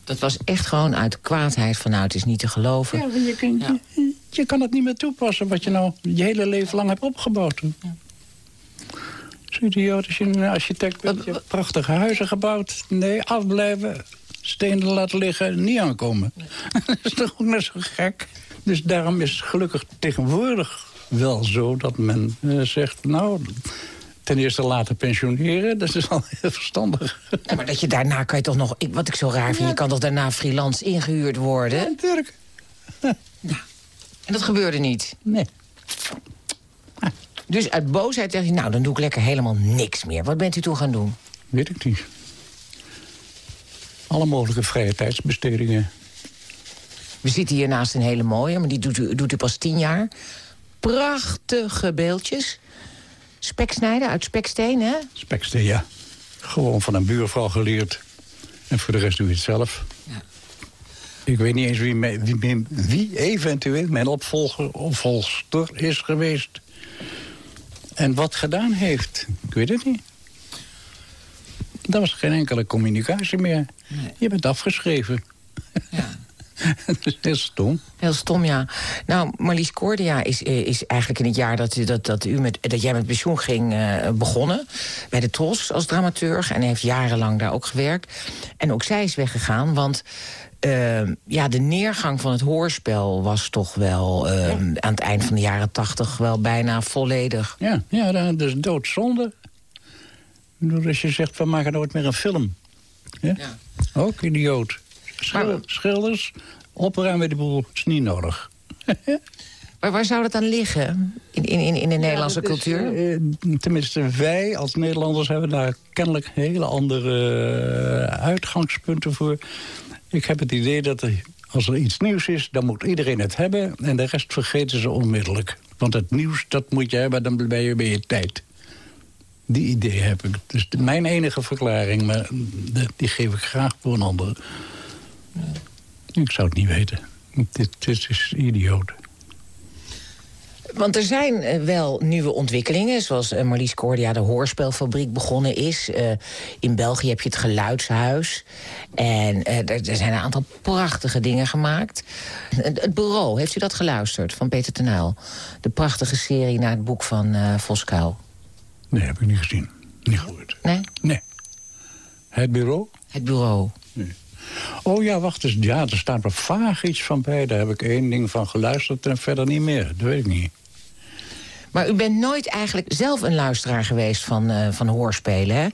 Dat was echt gewoon uit kwaadheid van nou, het is niet te geloven. Ja, je, kan, Ja. je, je kan het niet meer toepassen wat je nou je hele leven lang hebt opgebouwd. Zo idioot als je een architect bent, je hebt prachtige huizen gebouwd. Nee, afblijven, stenen laten liggen, niet aankomen. (laughs) dat is toch ook net zo gek? Dus daarom is het gelukkig tegenwoordig wel zo dat men eh, zegt... nou, ten eerste laten pensioneren, dat is al heel verstandig. Ja, maar dat je daarna kan je toch nog... Ik, wat ik zo raar vind, je kan toch daarna freelance ingehuurd worden? natuurlijk. En dat gebeurde niet. Nee. Dus uit boosheid dacht je, nou, dan doe ik lekker helemaal niks meer. Wat bent u toen gaan doen? Weet ik niet. Alle mogelijke vrije tijdsbestedingen. We zitten hier naast een hele mooie, maar die doet u, doet u pas tien jaar. Prachtige beeldjes. Speksnijden uit speksteen, hè? Speksteen, ja. Gewoon van een buurvrouw geleerd. En voor de rest doe je het zelf. Ja. Ik weet niet eens wie, mij- wie, wie, wie eventueel mijn opvolger of volster is geweest. En wat gedaan heeft. Ik weet het niet. Er was geen enkele communicatie meer. Je bent afgeschreven. Ja. (laughs) dat is heel stom. Heel stom, ja. Nou, Marlies Cordia is, eh, is eigenlijk in het jaar dat, u- dat, dat, u met, dat jij met pensioen ging eh, begonnen. Bij de TROS als dramaturg. En heeft jarenlang daar ook gewerkt. En ook zij is weggegaan, want... eh, ja, de neergang van het hoorspel was toch wel aan het eind van de jaren tachtig wel bijna volledig. Ja, ja dat is doodzonde. Als je zegt, we maken nooit meer een film. Ja? Ja. Ook idioot. Schil- schilders, opruimen de boel, is niet nodig. (laughs) Maar waar zou dat dan liggen in, in, in, de Nederlandse Ja, dat is, cultuur? eh, tenminste, wij als Nederlanders hebben daar kennelijk hele andere eh, uitgangspunten voor. Ik heb het idee dat er, als er iets nieuws is, dan moet iedereen het hebben... en de rest vergeten ze onmiddellijk. Want het nieuws, dat moet je hebben, dan ben je bij je tijd. Die idee heb ik. Dus mijn enige verklaring, maar die geef ik graag voor een ander. Ik zou het niet weten. Dit, dit is idioot. Want er zijn eh, wel nieuwe ontwikkelingen. Zoals eh, Marlies Cordia de hoorspelfabriek begonnen is. Eh, in België heb je het Geluidshuis. En er, zijn een aantal prachtige dingen gemaakt. Het, Bureau, heeft u dat geluisterd van Peter Tenuil? De prachtige serie naar het boek van eh Voskuil. Nee, heb ik niet gezien. Niet gehoord. Nee? Nee. Het bureau? Het Bureau. Oh ja, wacht eens. Ja, er staat er vaag iets van bij. Daar heb ik één ding van geluisterd en verder niet meer. Dat weet ik niet. Maar u bent nooit eigenlijk zelf een luisteraar geweest van, eh, van hoorspelen, hè?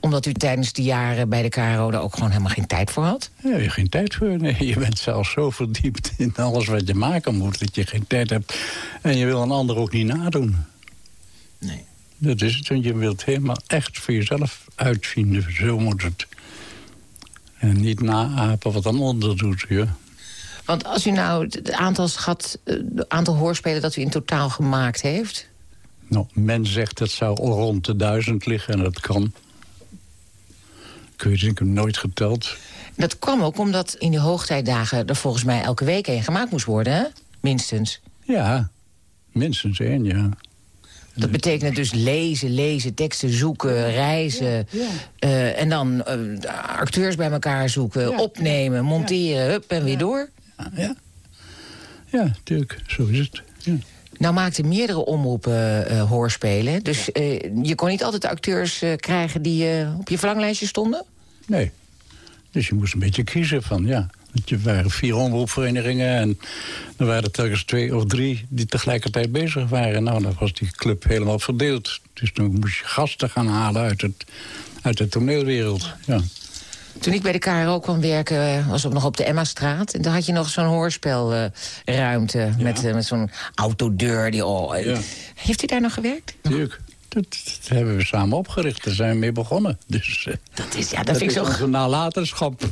Omdat u tijdens de jaren bij de KRO daar ook gewoon helemaal geen tijd voor had? Je geen tijd voor. Nee, je bent zelfs zo verdiept in alles wat je maken moet... dat je geen tijd hebt. En je wil een ander ook niet nadoen. Nee. Dat is het. Want je wilt helemaal echt voor jezelf uitvinden. Zo moet het. En niet naapen wat een ander doet. Ja. Want als u nou het het aantal schat, eh, het aantal hoorspelen dat u in totaal gemaakt heeft... Nou, men zegt dat zou rond de duizend liggen en dat kan. Ik weet het, ik heb nooit geteld. Dat kwam ook omdat in de hoogtijdagen er volgens mij elke week één gemaakt moest worden, hè? Minstens. Ja, minstens één, ja. Dat betekent dus lezen, lezen, teksten zoeken, reizen. eh, en dan eh, acteurs bij elkaar zoeken, opnemen, monteren, hup, en weer door. Ja, ja. Ja, natuurlijk, zo is het. Ja. Nou maakten meerdere omroepen eh, hoorspelen. Dus je kon niet altijd acteurs krijgen die op je verlanglijstje stonden? Nee. Dus je moest een beetje kiezen van, ja. Er waren vier omroepverenigingen en er waren telkens twee of drie die tegelijkertijd bezig waren. Nou, dan was die club helemaal verdeeld. Dus toen moest je gasten gaan halen uit, het, uit de toneelwereld. Ja. Toen ik bij de KRO kwam werken, eh, was ik nog op de Emma-straat. En daar had je nog zo'n hoorspelruimte met, eh, met zo'n autodeur. Die, oh, Ja. Heeft u daar nog gewerkt? Tuurlijk. Dat, dat hebben we samen opgericht. Daar zijn we mee begonnen. Dus eh, Dat is, ja, dat, dat vind is ik zo... onze nalatenschap. (laughs)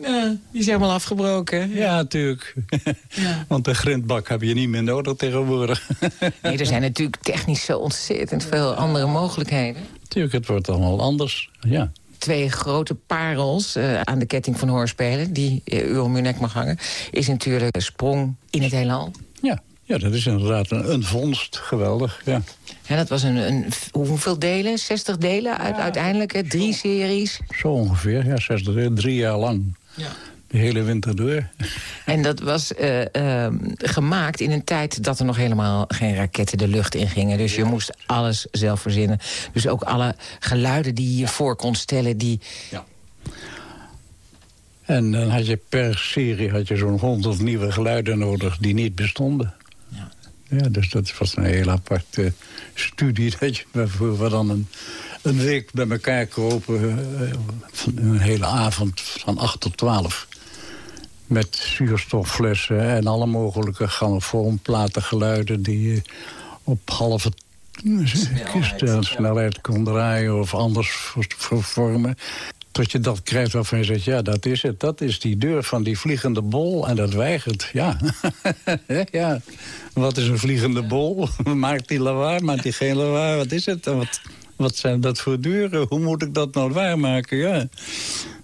Ja, die is helemaal afgebroken. Ja, natuurlijk. (laughs) Want de grindbak heb je niet meer nodig tegenwoordig. (laughs) Nee, er zijn natuurlijk technisch zo ontzettend veel andere mogelijkheden. Tuurlijk, het wordt allemaal anders. Ja. Twee grote parels eh, aan de ketting van hoorspelen... die u om uw nek mag hangen... is natuurlijk een sprong in het heelal. Ja. Ja, dat is inderdaad een, een vondst. Geweldig, ja. Ja, dat was een, een... Hoeveel delen? 60 delen uit, uiteindelijk, hè? Drie series. Zo ongeveer, ja, 60, drie jaar lang. De hele winter door. En dat was eh, ehm, gemaakt in een tijd dat er nog helemaal geen raketten de lucht in gingen. Dus je moest alles zelf verzinnen. Dus ook alle geluiden die je voor kon stellen, die... En dan had je per serie had je zo'n honderd nieuwe geluiden nodig die niet bestonden. Ja. Dus dat was een heel aparte studie. (laughs) Dat je we dan een, een week bij elkaar kropen. eh, van een hele avond van 8 tot 12. Met zuurstofflessen en alle mogelijke grammofoonplatengeluiden... die je op halve snelheid, snelheid kon draaien of anders vervormen. Tot je dat krijgt waarvan je zegt, ja, dat is het. Dat is die deur van die vliegende bol en dat weigert. Ja, (laughs) ja. wat is een vliegende bol? (laughs) Maakt die lawaai, maakt die geen lawaai? Wat is het? En wat, wat zijn dat voor deuren? Hoe moet ik dat nou waarmaken? Ja.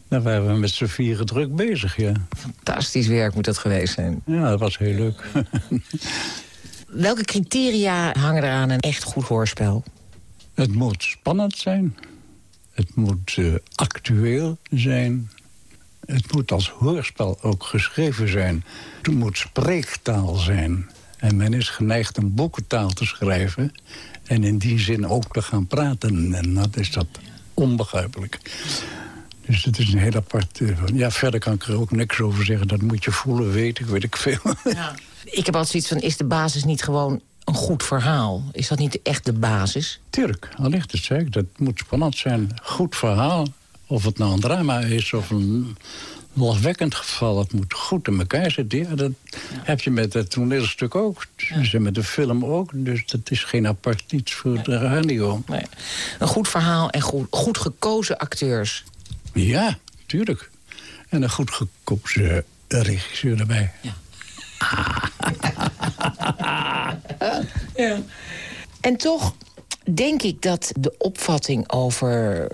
Daar waren we met z'n vieren druk bezig, ja. Fantastisch werk moet dat geweest zijn. Ja, dat was heel leuk. (laughs) Welke criteria hangen er aan een echt goed hoorspel? Het moet spannend zijn. Het moet eh, actueel zijn. Het moet als hoorspel ook geschreven zijn. Het moet spreektaal zijn. En men is geneigd een boekentaal te schrijven... en in die zin ook te gaan praten. En dat is dat onbegrijpelijk. Dus het is een heel apart... eh, ja, verder kan ik er ook niks over zeggen. Dat moet je voelen, weten, weet ik veel. (laughs) Ik heb altijd zoiets van, is de basis niet gewoon een goed verhaal? Is dat niet echt de basis? Tuurlijk, allicht het zeg ik. Dat moet spannend zijn. Goed verhaal. Of het nou een drama is of een lachwekkend geval. Het moet goed in elkaar zitten. Ja, dat heb je met het toneelstuk ook. Dus met de film ook. Dus dat is geen apart iets voor de radio. Nee. Een goed verhaal en goed, goed gekozen acteurs. Ja, tuurlijk. En een goed gekozen regisseur erbij. (laughs) En toch denk ik dat de opvatting over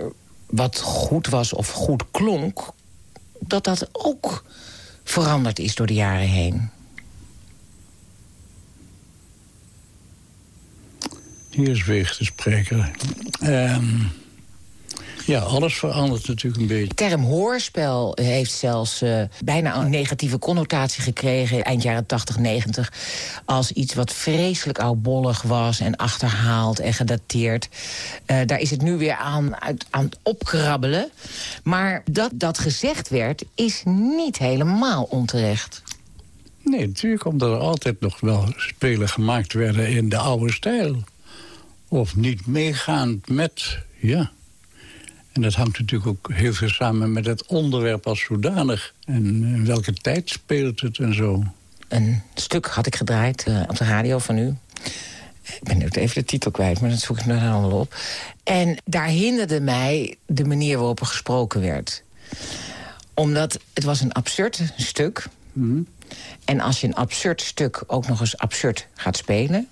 wat goed was of goed klonk... dat dat ook veranderd is door de jaren heen. Hier is Weeg de spreker. Ehm, ja, alles verandert natuurlijk een beetje. De term hoorspel heeft zelfs eh, bijna een negatieve connotatie gekregen... eind jaren 80, 90, als iets wat vreselijk oudbollig was... en achterhaald en gedateerd. Eh, daar is het nu weer aan, uit, aan het opkrabbelen. Maar dat dat gezegd werd, is niet helemaal onterecht. Nee, natuurlijk omdat er altijd nog wel spelen gemaakt werden in de oude stijl. Of niet meegaand met, ja. En dat hangt natuurlijk ook heel veel samen met het onderwerp als zodanig. En in welke tijd speelt het en zo. Een stuk had ik gedraaid eh, op de radio van u. Ik ben nu even de titel kwijt, maar dat zoek ik nog allemaal op. En daar hinderde mij de manier waarop er gesproken werd. Omdat het was een absurd stuk. En als je een absurd stuk ook nog eens absurd gaat spelen...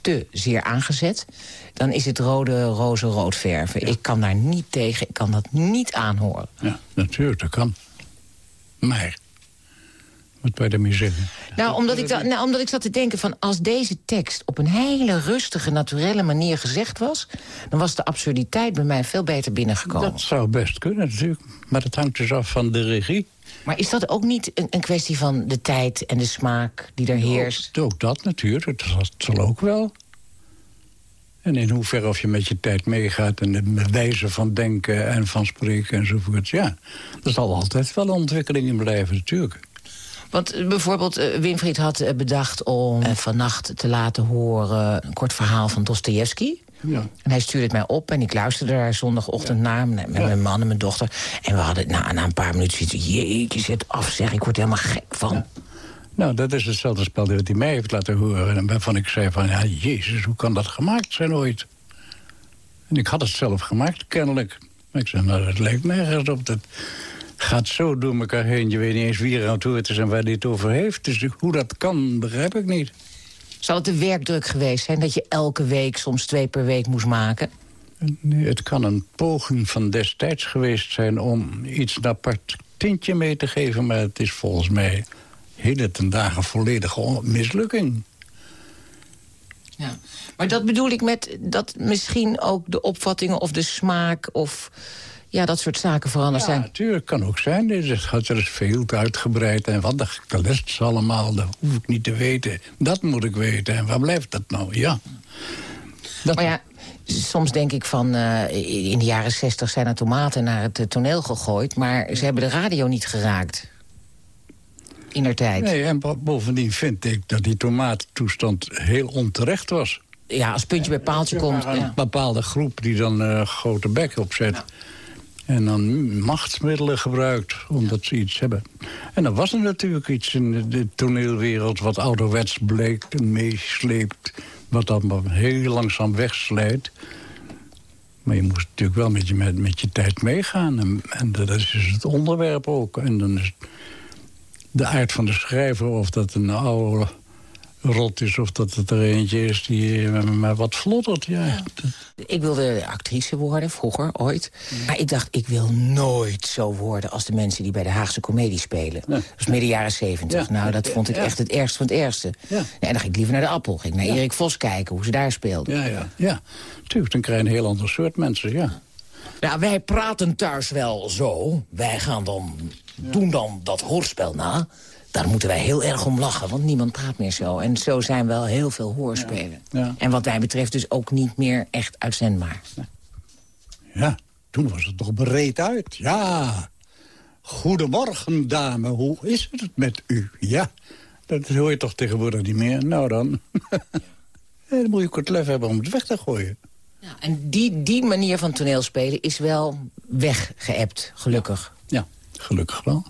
te zeer aangezet, dan is het rode roze rood verven. Ik kan daar niet tegen, ik kan dat niet aanhoren. Ja, natuurlijk, dat kan. Maar, wat wij daarmee zeggen? Nou omdat, ik nou, omdat ik zat te denken van... als deze tekst op een hele rustige, naturelle manier gezegd was... dan was de absurditeit bij mij veel beter binnengekomen. Dat zou best kunnen natuurlijk. Maar dat hangt dus af van de regie. Maar is dat ook niet een, een kwestie van de tijd en de smaak die er heerst? Ook, ook dat natuurlijk, dat zal ook wel. En in hoeverre of je met je tijd meegaat... en de wijze van denken en van spreken enzovoort. Ja, er zal altijd wel ontwikkeling in blijven natuurlijk. Want eh, bijvoorbeeld eh, Winfried had eh, bedacht om vannacht te laten horen... een kort verhaal van Dostoevsky. Ja. En hij stuurde het mij op en ik luisterde daar zondagochtend naar... met mijn man en mijn dochter. En we hadden na, na een paar minuten zoiets... jeetje, zet af zeg, ik word helemaal gek van. Nou, dat is hetzelfde spel dat hij mij heeft laten horen. En waarvan ik zei van, ja, jezus, hoe kan dat gemaakt zijn ooit? En ik had het zelf gemaakt, kennelijk. Maar ik zei, nou, dat lijkt nergens op. Dat gaat zo door elkaar heen. Je weet niet eens wie er aan het is en waar hij het over heeft. Dus hoe dat kan, begrijp ik niet. Zal het de werkdruk geweest zijn dat je elke week, soms twee per week moest maken? Nee, het kan een poging van destijds geweest zijn om iets een apart tintje mee te geven... maar het is volgens mij hele ten dagen volledige mislukking. Ja. Maar dat bedoel ik met dat misschien ook de opvattingen of de smaak... of ja, dat soort zaken veranderd Ja, zijn. natuurlijk, kan ook zijn. Het gaat er is veel te uitgebreid. En wat de les allemaal, dat hoef ik niet te weten. Dat moet ik weten. En waar blijft dat nou? Ja. Dat, Maar ja, soms denk ik van... eh, in de jaren zestig zijn er tomaten naar het toneel gegooid... maar ze hebben de radio niet geraakt. In der tijd. Nee, en bo- bovendien vind ik dat die tomatentoestand heel onterecht was. Ja, als puntje bij paaltje komt. Een Ja. bepaalde groep die dan eh, grote bek opzet. En dan machtsmiddelen gebruikt omdat ze iets hebben. En dan was er natuurlijk iets in de, toneelwereld... wat ouderwets bleek en meesleept. Wat dan maar heel langzaam wegslijt. Maar je moest natuurlijk wel met je, met, met je tijd meegaan. En, en dat is dus het onderwerp ook. En dan is de aard van de schrijver... of dat een oude rot is of dat het er eentje is die eh, maar wat vlottert. Ja. Ik wilde actrice worden, vroeger, ooit. Maar ik dacht, ik wil nooit zo worden als de mensen die bij de Haagse Comedie spelen. Dat is midden jaren zeventig. Ja. Nou, dat vond ik echt het ergste van het ergste. En dan ging ik liever naar de Appel. Ging ik naar Erik Vos kijken, hoe ze daar speelden. Ja, ja, ja. Tuurlijk, dan krijg je een heel ander soort mensen, ja. Nou, wij praten thuis wel zo. Wij gaan dan, doen dan dat hoorspel na. Daar moeten wij heel erg om lachen, want niemand praat meer zo. En zo zijn wel heel veel hoorspelen. Ja. En wat mij betreft dus ook niet meer echt uitzendbaar. Ja, toen was het toch bereid uit. Ja. Goedemorgen, dame. Hoe is het met u? Ja, dat hoor je toch tegenwoordig niet meer? Nou dan. (laughs) Dan moet je het lef hebben om het weg te gooien. Ja, en die, die manier van toneelspelen is wel weggeëpt, gelukkig. Ja, gelukkig wel.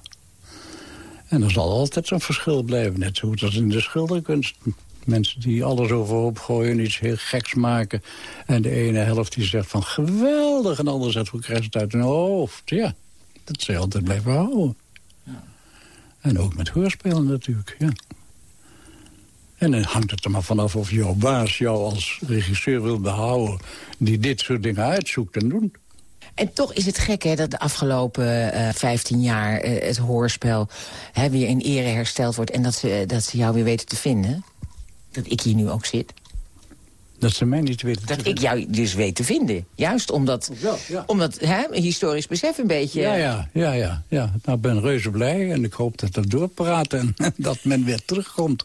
En er zal altijd zo'n verschil blijven. Net zoals als in de schilderkunst. Mensen die alles overhoop gooien, iets heel geks maken. En de ene helft die zegt van geweldig. En de andere zegt, hoe krijg je het uit hun hoofd? Ja, dat zal je altijd blijven houden. En ook met hoorspelen natuurlijk, ja. En dan hangt het er maar vanaf of jouw baas jou als regisseur wil behouden... die dit soort dingen uitzoekt en doet. En toch is het gek hè, dat de afgelopen eh 15 jaar eh, het hoorspel hè, weer in ere hersteld wordt... en dat ze, dat ze jou weer weten te vinden. Dat ik hier nu ook zit. Dat ze mij niet weten. Dat ik jou dus weet te vinden. Juist omdat, Ja, ja. omdat hè, historisch besef een beetje... Ja, ja, ja, ja, ja. Nou, ik ben reuze blij en ik hoop dat dat doorpraat en (laughs) dat men weer terugkomt.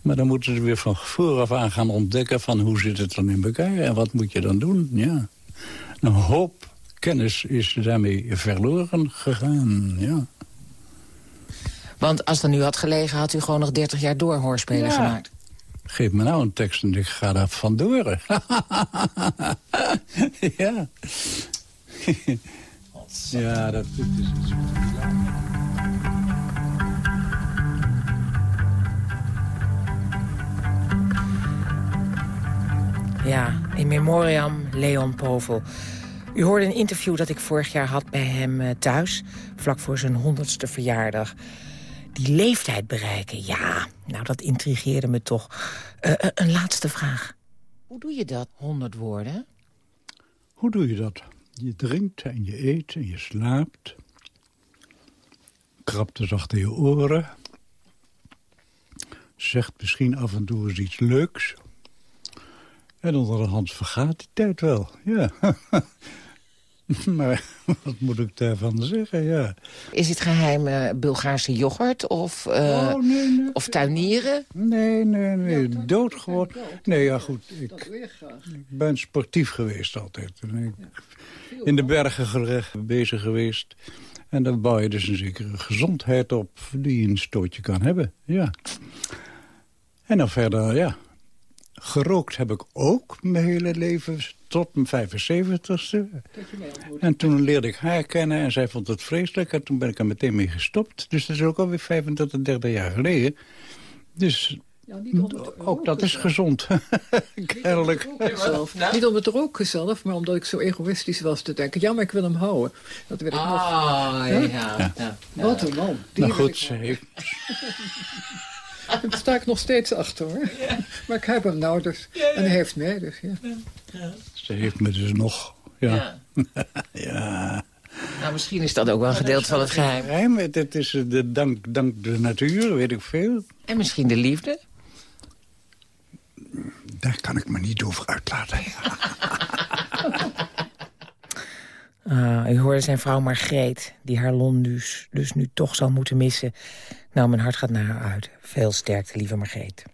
Maar dan moeten ze weer van vooraf aan gaan ontdekken van hoe zit het dan in elkaar en wat moet je dan doen. Ja. Een hoop kennis is daarmee verloren gegaan, ja. Want als dat nu had gelegen, had u gewoon nog 30 jaar door hoorspelen Ja. gemaakt. Geef me nou een tekst en ik ga daar vandoor. (laughs) ja. (laughs) ja, dat is het. Ja, in memoriam Leon Povel. U hoorde een interview dat ik vorig jaar had bij hem eh, thuis... vlak voor zijn honderdste verjaardag. Die leeftijd bereiken, ja, nou dat intrigeerde me toch. Eh, eh, een laatste vraag. Hoe doe je dat, 100 woorden? Hoe doe je dat? Je drinkt en je eet en je slaapt. Krabt dus achter je oren. Zegt misschien af en toe eens iets leuks. En onder de hand vergaat die tijd wel, ja. (laughs) (laughs) maar wat moet ik daarvan zeggen, ja. Is het geheim eh, Bulgaarse yoghurt of, eh, Oh, nee, nee. of tuinieren? Nee, nee, nee, doodgewoon. Nee, ja goed, ik, ik ben sportief geweest altijd. En ik, in de bergen bezig geweest. En dan bouw je dus een zekere gezondheid op die je een stootje kan hebben, ja. En dan verder, ja, gerookt heb ik ook mijn hele leven tot mijn 75ste. En toen leerde ik haar kennen en zij vond het vreselijk. En toen ben ik er meteen mee gestopt. Dus dat is ook alweer 25, 30 jaar geleden. Dus Ja, niet om het ook dat is gezond. (laughs) Kennelijk. Niet om het roken zelf, maar omdat ik zo egoïstisch was te denken. Ja, maar ik wil hem houden. Dat werd ik nog. Ah, ja, ja. ja. Wat een man. Die Nou goed, ik. (laughs) (laughs) Daar sta ik nog steeds achter hoor. Maar ik heb hem nou dus. En hij heeft mij dus. Ja. ze heeft me dus nog... Ja. Ja. (laughs) ja. Nou, misschien is dat ook wel een gedeelte van het geheim. Geheim, het, het is eh, de dank, dank de natuur, weet ik veel. En misschien de liefde. Daar kan ik me niet over uitlaten. (laughs) Ah, u hoorde zijn vrouw Margreet, die haar Lon dus, dus nu toch zal moeten missen. Nou, mijn hart gaat naar haar uit. Veel sterkte, lieve Margreet.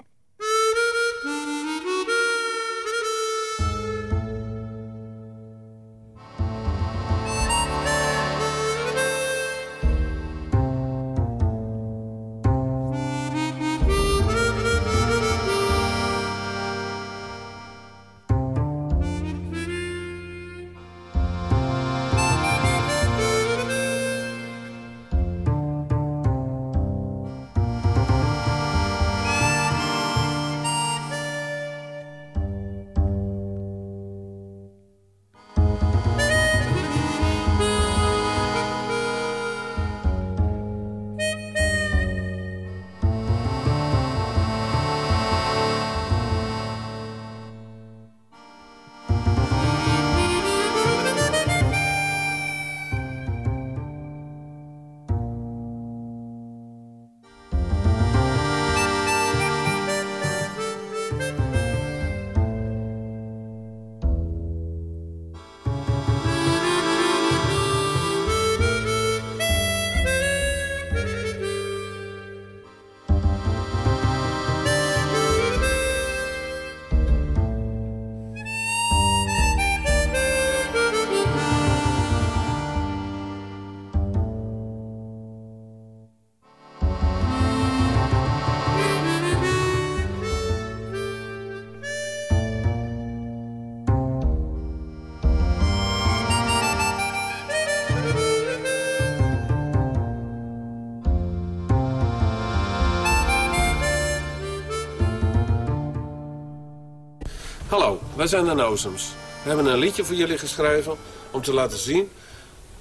Wij zijn de Nozems. We hebben een liedje voor jullie geschreven om te laten zien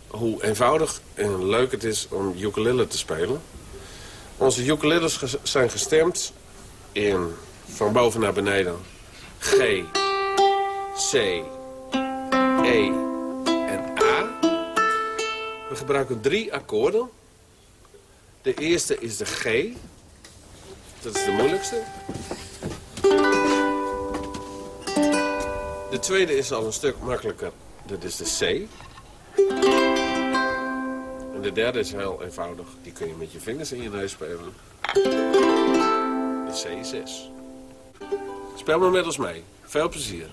hoe eenvoudig en leuk het is om ukulele te spelen. Onze ukuleles zijn gestemd in van boven naar beneden G, C, E en A. We gebruiken drie akkoorden. De eerste is de G. Dat is de moeilijkste. De tweede is al een stuk makkelijker. Dat is de C. En de derde is heel eenvoudig. Die kun je met je vingers in je neus spelen. De C6. Speel maar met ons mee. Veel plezier.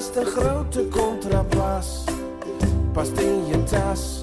Naast een grote contrabas. Past in je tas